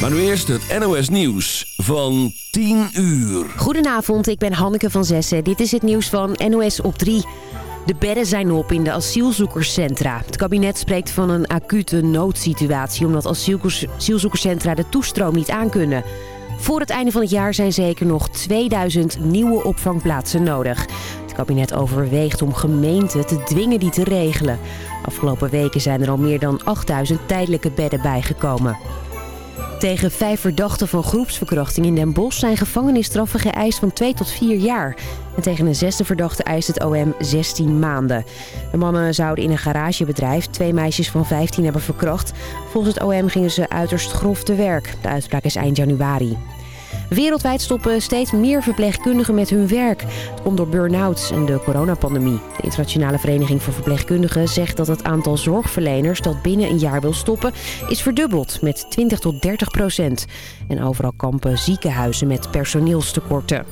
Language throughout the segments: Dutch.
Maar nu eerst het NOS Nieuws van 10 uur. Goedenavond, ik ben Hanneke van Zessen. Dit is het nieuws van NOS op 3. De bedden zijn op in de asielzoekerscentra. Het kabinet spreekt van een acute noodsituatie... omdat asielzoekerscentra de toestroom niet aankunnen. Voor het einde van het jaar zijn zeker nog 2000 nieuwe opvangplaatsen nodig. Het kabinet overweegt om gemeenten te dwingen die te regelen. Afgelopen weken zijn er al meer dan 8000 tijdelijke bedden bijgekomen. Tegen vijf verdachten van groepsverkrachting in Den Bosch zijn gevangenisstraffen geëist van 2 tot 4 jaar. En tegen een zesde verdachte eist het OM 16 maanden. De mannen zouden in een garagebedrijf twee meisjes van 15 hebben verkracht. Volgens het OM gingen ze uiterst grof te werk. De uitspraak is eind januari. Wereldwijd stoppen steeds meer verpleegkundigen met hun werk. Het komt door burn-outs en de coronapandemie. De Internationale Vereniging voor Verpleegkundigen zegt dat het aantal zorgverleners dat binnen een jaar wil stoppen is verdubbeld met 20 tot 30 procent. En overal kampen ziekenhuizen met personeelstekorten.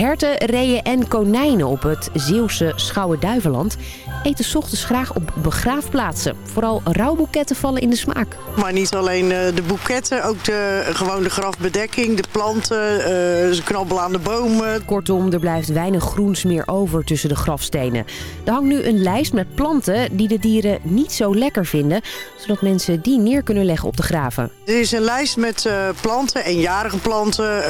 Herten, reeën en konijnen op het Zeeuwse Schouwen-Duiveland eten s ochtends graag op begraafplaatsen. Vooral rouwboeketten vallen in de smaak. Maar niet alleen eh, de boeketten, ook de, gewoon de grafbedekking, de planten, uh, ze knabbelen aan de bomen. Kortom, er blijft weinig groens meer over tussen de grafstenen. Er hangt nu een lijst met planten die de dieren niet zo lekker vinden, zodat mensen die neer kunnen leggen op de graven. Er is een lijst met uh, planten, eenjarige planten,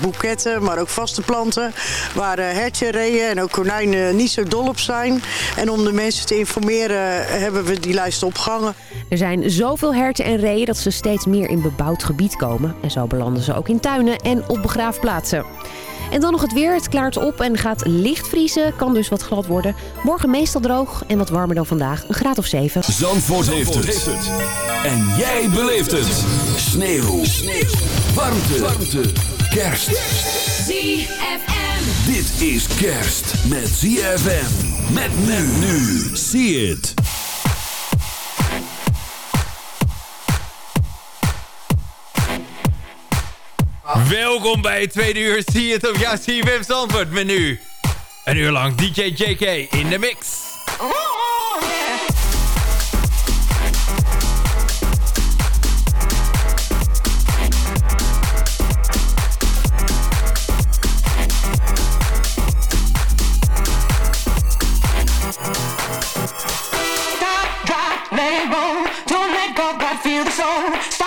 boeketten, maar ook vaste planten, waar hertje, reeën en ook konijnen niet zo dol op zijn. En om de mensen te informeren hebben we die lijst opgehangen. Er zijn zoveel herten en reeën dat ze steeds meer in bebouwd gebied komen. En zo belanden ze ook in tuinen en op begraafplaatsen. En dan nog het weer. Het klaart op en gaat licht vriezen. Kan dus wat glad worden. Morgen meestal droog en wat warmer dan vandaag. Een graad of 7. Zandvoort, Zandvoort heeft, het. En jij beleeft het. Sneeuw. Sneeuw. Warmte. Warmte. Kerst. ZFM. Dit is kerst met ZFM. Met men nu. See it. Welkom bij het tweede uur. Zie het op jouw CFM Zandvoort. Met nu een uur lang DJ JK in de mix. feel soul.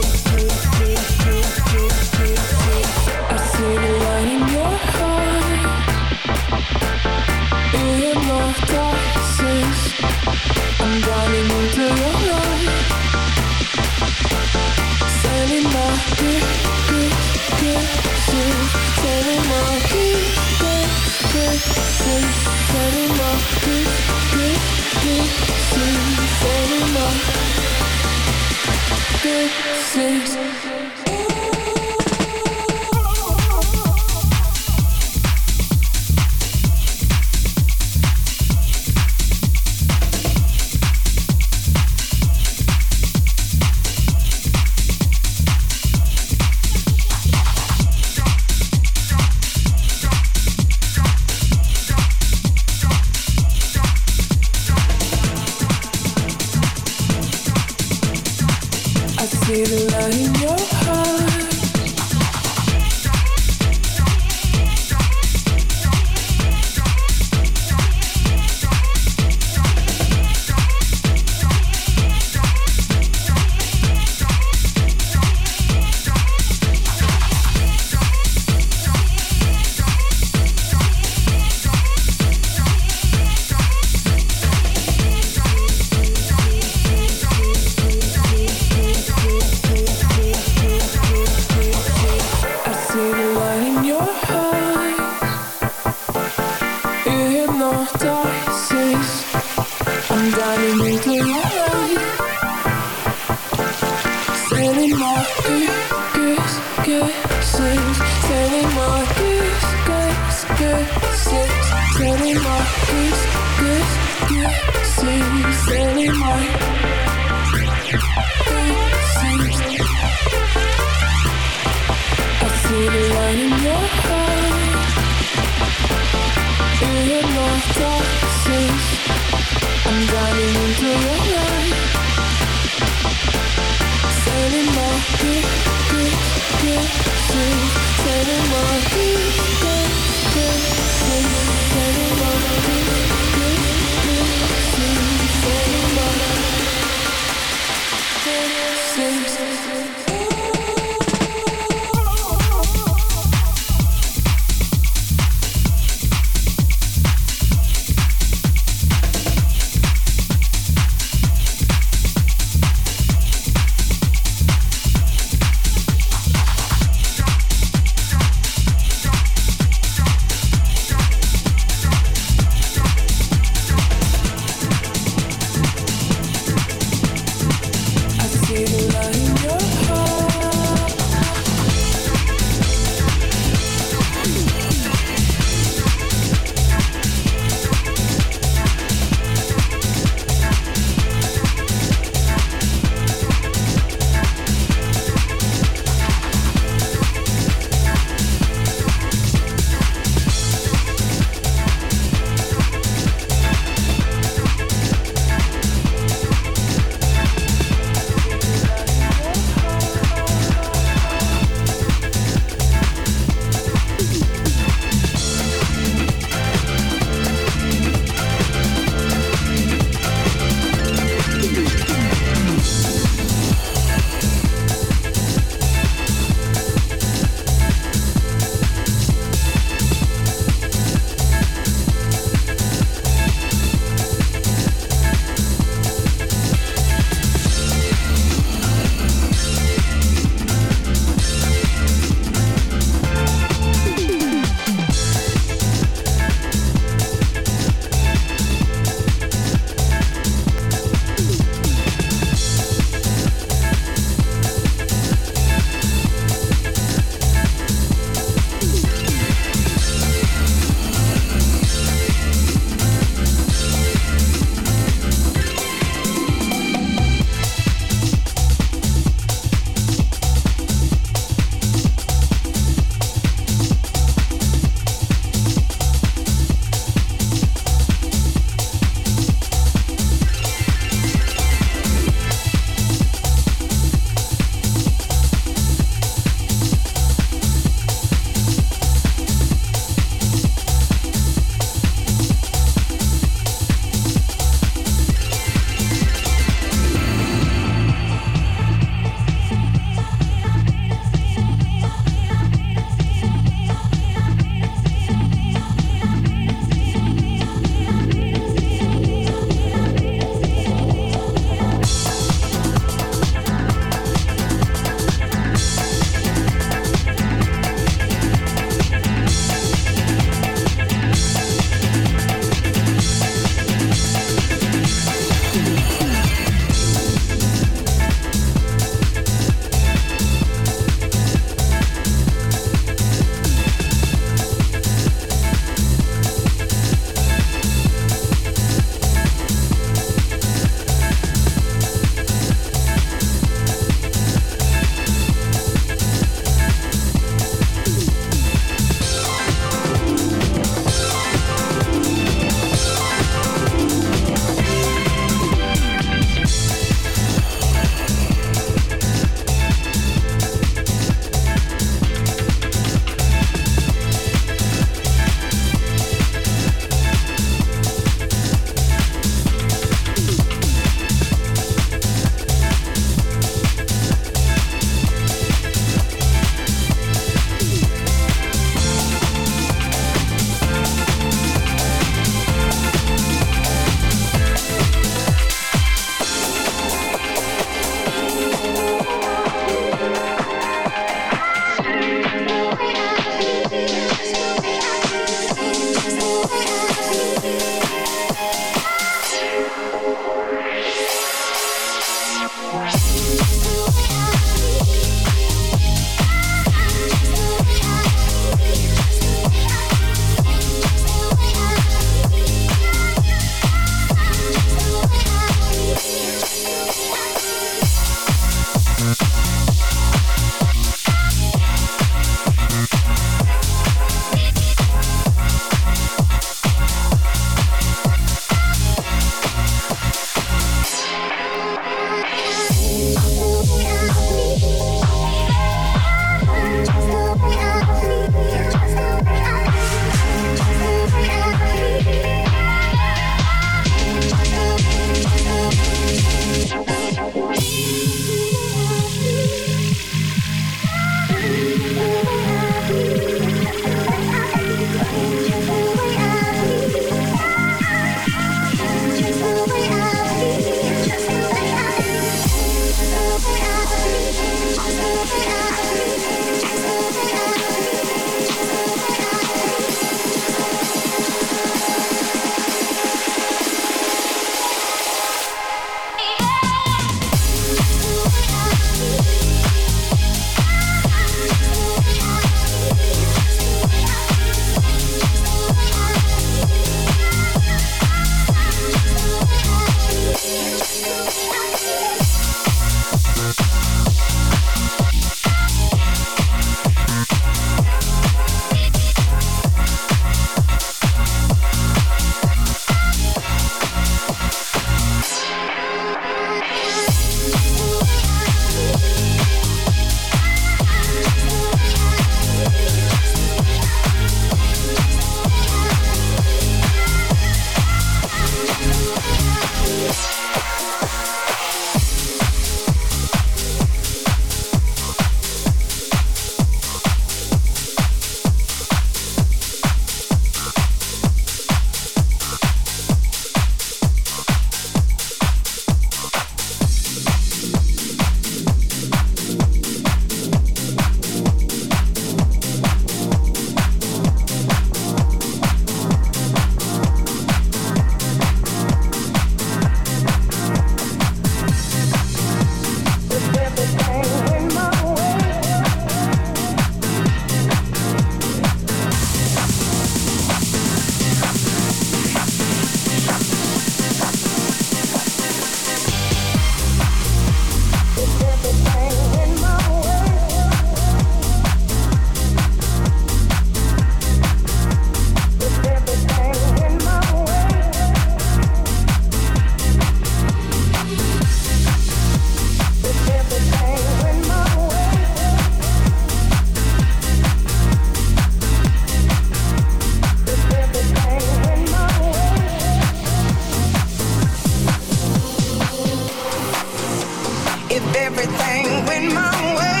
if everything went my way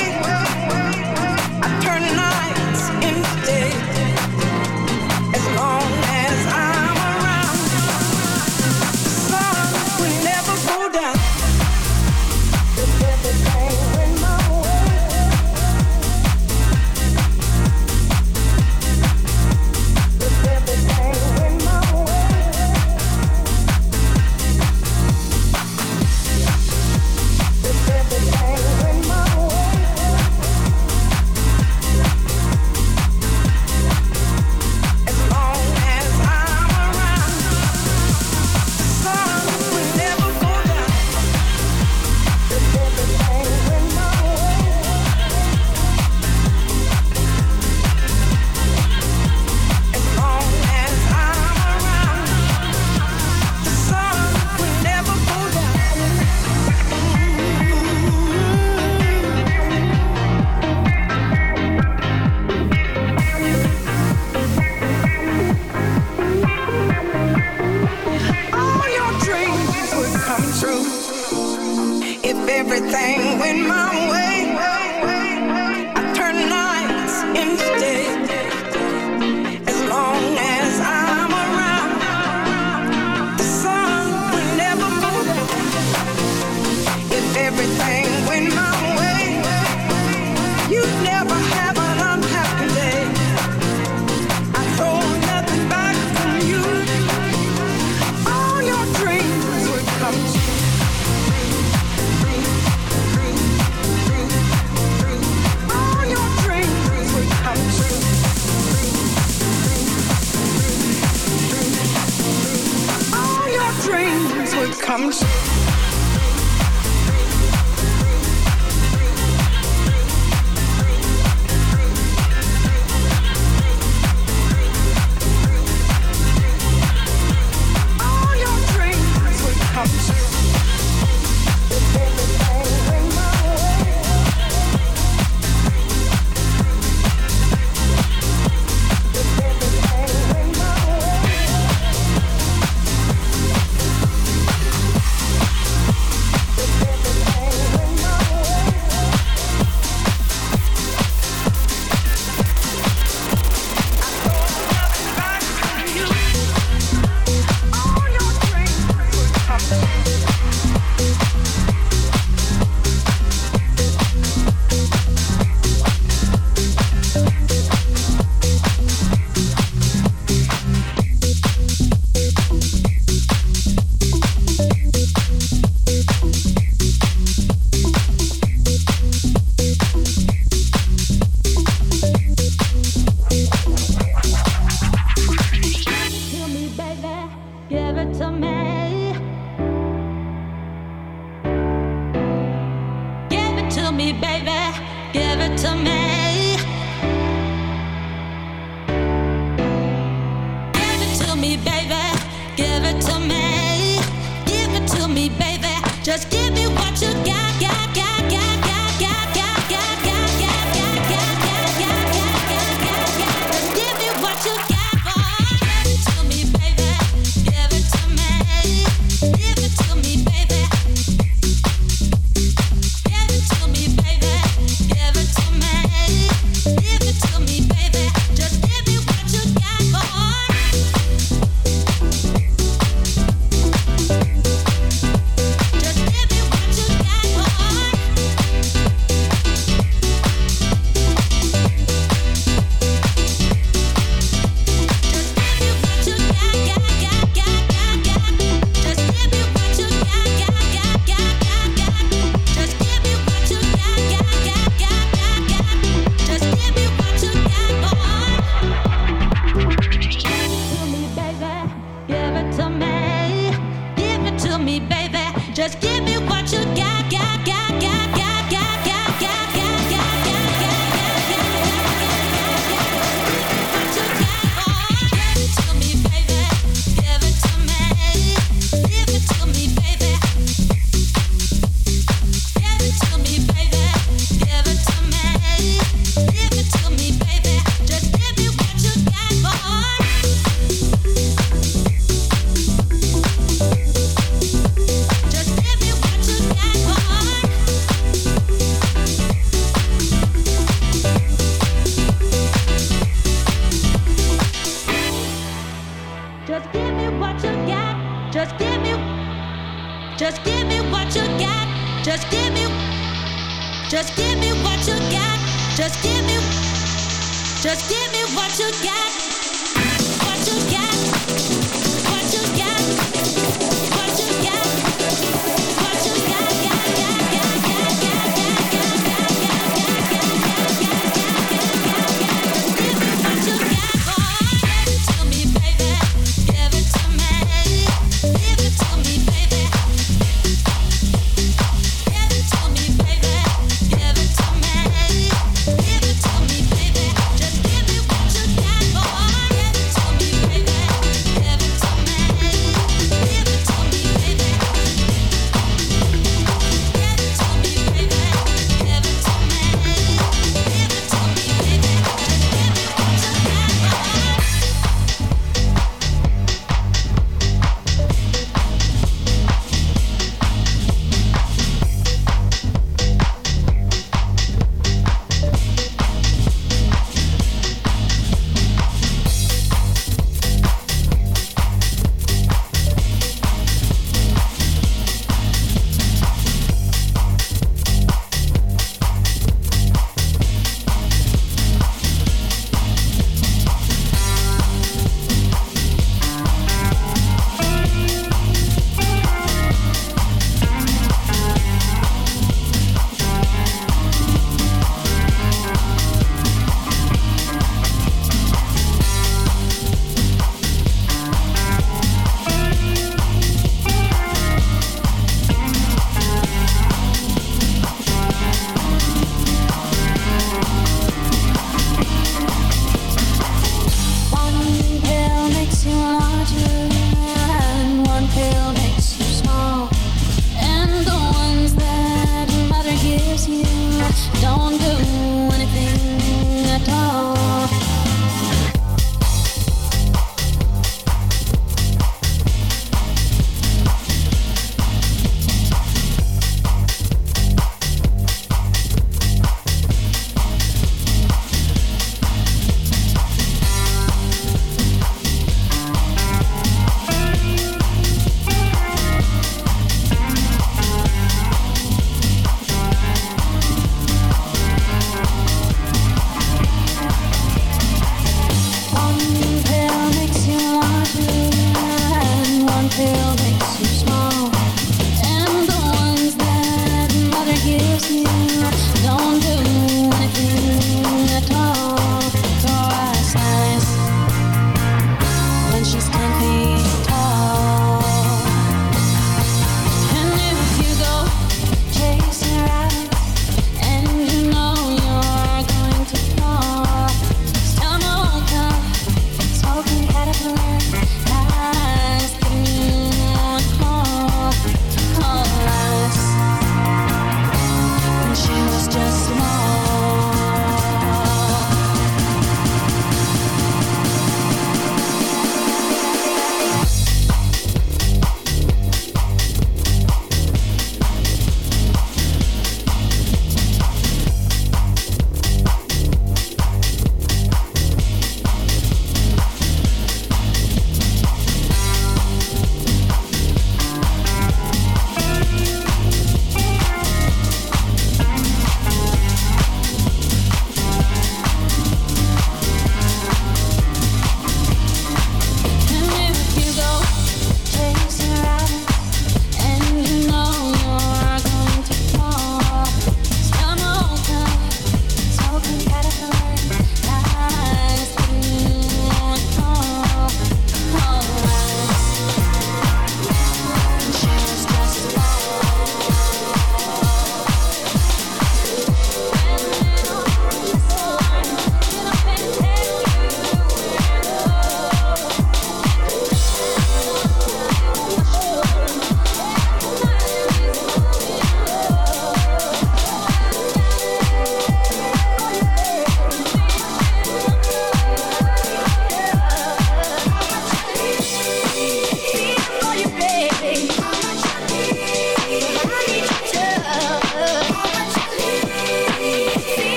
comes.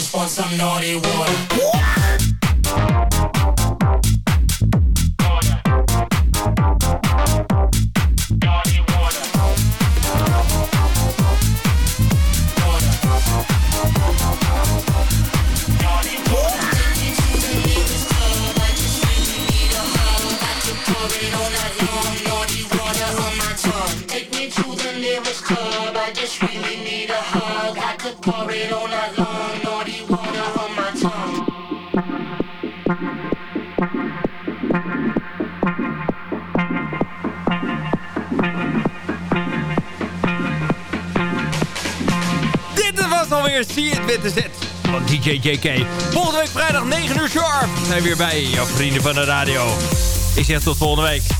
just want some naughty one. Volgende week vrijdag 9 uur sharp zijn weer bij jouw vrienden van de radio. Ik zeg tot volgende week.